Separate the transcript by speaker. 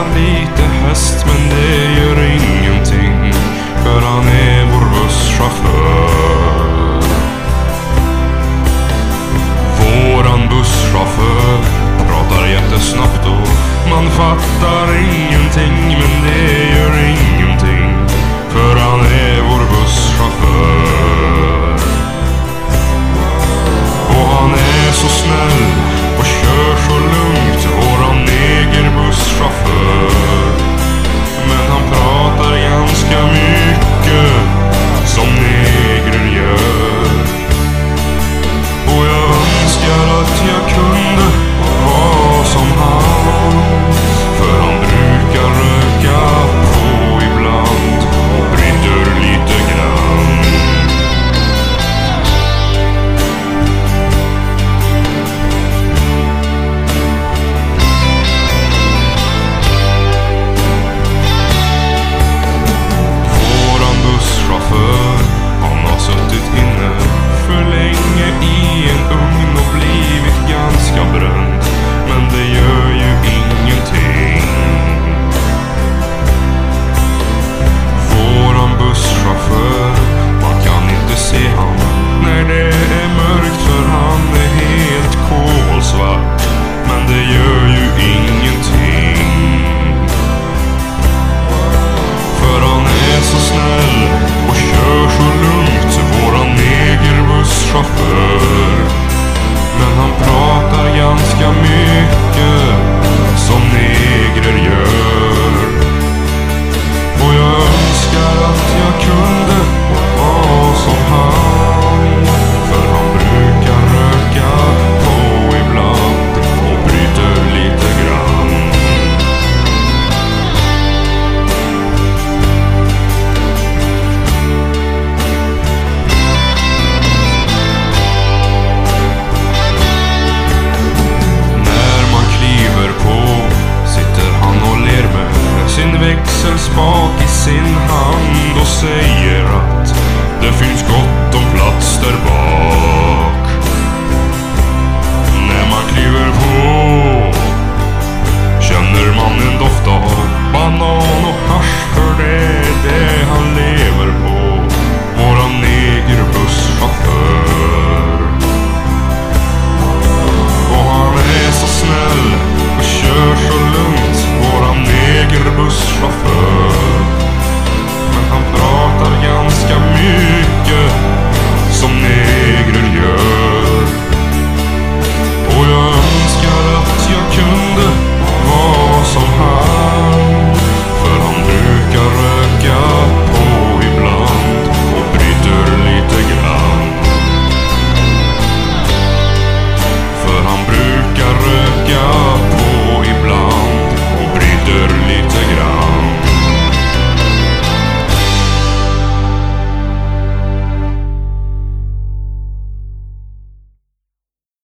Speaker 1: han lite häst men det gör ingenting för han är vår busschaufför. Våran busschaufför pratar jättesnabbt och man fattar ingenting men det sin hand och säger att det finns gott om plats där bak.